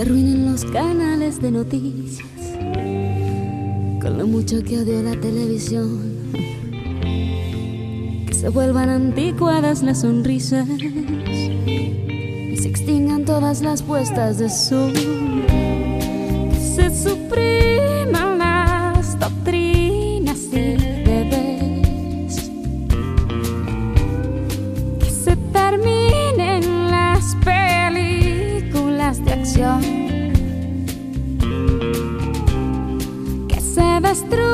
se arruinen los canales de noticias. Con lo mucho que odio la televisión. Que se vuelvan anticuadas las sonrisas. Y se extingan todas las puestas de sol. Que se supriman Que se destruyan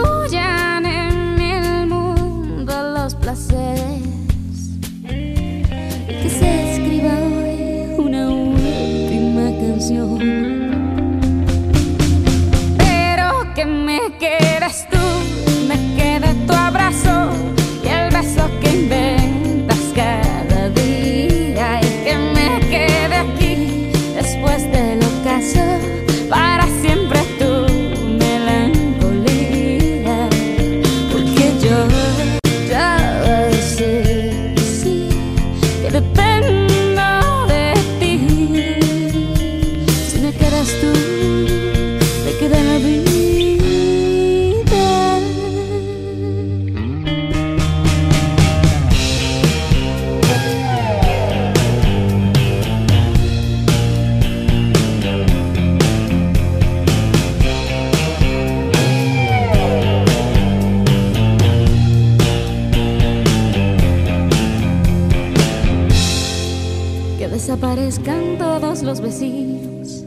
desaparezcan todos los vecinos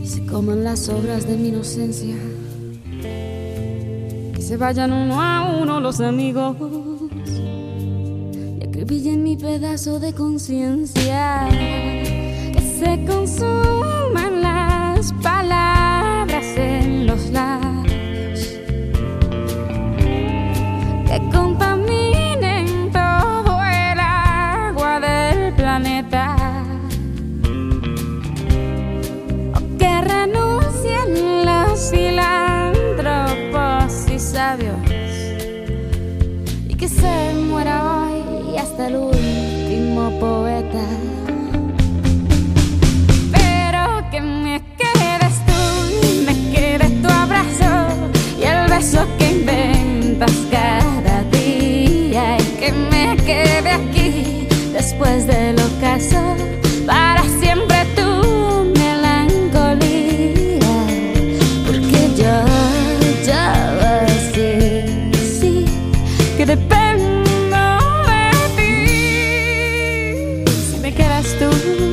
y se coman las obras de mi inocencia. Que se vayan uno a uno los amigos y acribillen mi pedazo de conciencia. Que se consuman las palabras en los labios. Que se muera hoy hasta el último poeta. Pero que me quedes tú me quede tu abrazo y el beso que inventas cada día y que me quede aquí después del ocaso you.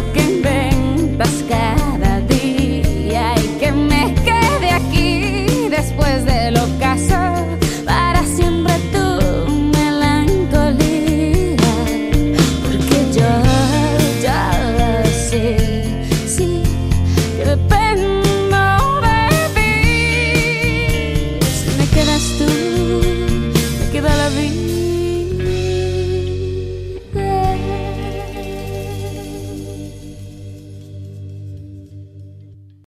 looking back.